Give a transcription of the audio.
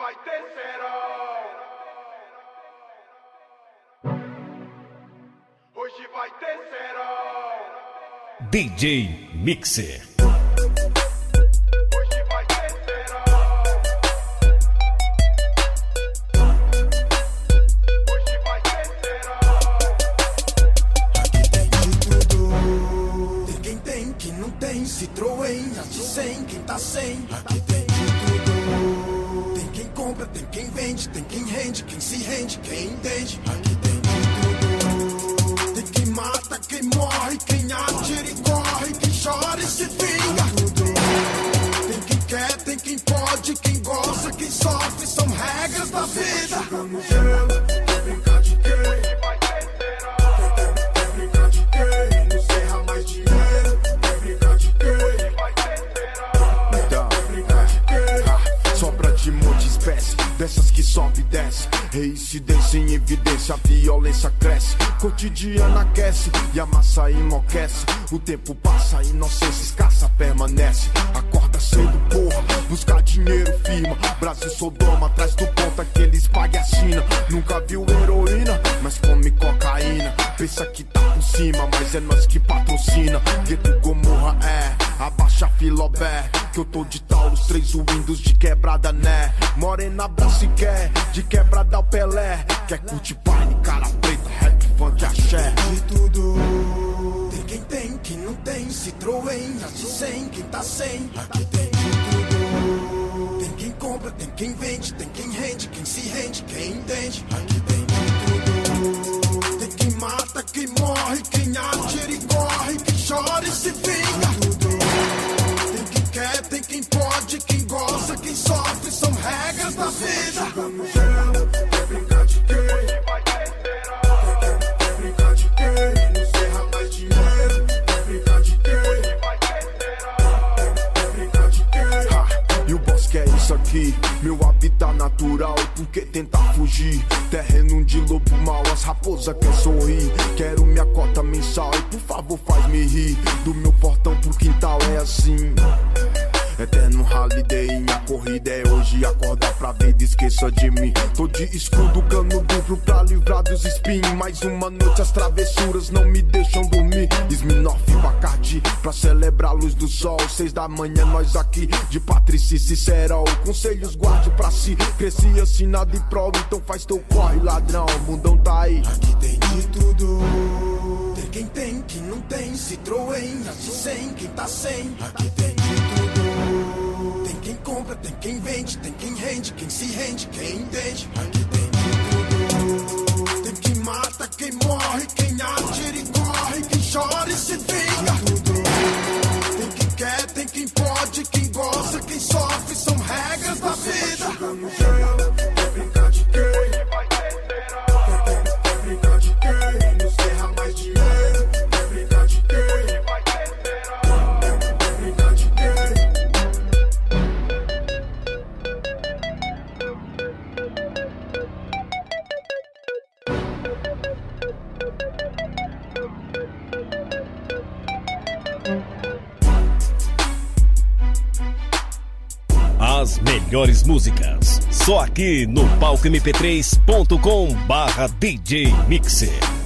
vai ter serão. Hoje vai ter serão. DJ Mixer. Hoje vai ter serão. Hoje vai ter serão. Aqui tem de tudo. Tem quem tem, quem não tem. Citroën, a de 100, quem tá sem. Aqui tem compra, tem quem vende. Tem quem rende, quem se rende, quem entende. Aqui tem multiespécie, dessas que sobe e desce. Reincidência em evidência, a violência cresce. Cotidiana aquece e a massa enlouquece. O tempo passa, a inocência escassa permanece. Acorda cedo, porra, buscar dinheiro firma. Brasil Sodoma, atrás do ponto aqueles paguem a China. Nunca viu heroína, mas come cocaína. Pensa que tá por cima, mas é nós que patrocina. Gueto é, filobé. Que eu tô de Taurus, três Windows de quebrada, né? Morena abraça e quer, de quebrada ao Pelé. Quer curtir paine, cara preta, rap, funk, axé. De tudo. Tem quem tem, quem não tem. Citroën, de 100, quem tá sem. Aqui tem de tudo. Tem quem compra, tem quem vende. Tem quem rende, quem se rende, quem entende. Aqui tem de tudo. Tem quem mata, quem morre. Quem atira e corre. Quem chora e se vinga. Sofre, são regras da vida. Quer. Quer. Quer. Quer E o bosque é isso aqui, meu habitat natural. Por que tentar fugir? Terreno de lobo mal, as raposas quer sorrir. Quero minha cota mensal e por favor faz-me rir. Do meu portão pro quintal é assim. Eterno holiday, minha corrida é hoje. Acorda pra vida, esqueça de mim. Tô de escudo, cano duplo pra livrar dos spin. Mais uma noite, as travessuras não me deixam dormir. Smirnoff e Bacardi pra celebrar a luz do sol. Seis da manhã, nós aqui de Patrícia e Cicerol. Conselhos guarde pra si. Cresci assim, nada em prol. Então faz teu corre, ladrão. O mundão tá aí. Aqui tem de tudo. Tem quem tem, quem não tem. Citroën, a de 100, quem tá sem. Aqui tem de tudo. Quem vende. Tem quem rende, quem se rende, quem entende. Aqui tem de tudo. Tem quem mata, quem morre. Quem atira e corre. Quem chora e se vinga. Tem quem quer, tem quem pode. Quem gosta, quem sofre. São As melhores músicas. Só aqui no palco mp3.com barra DJ Mixer.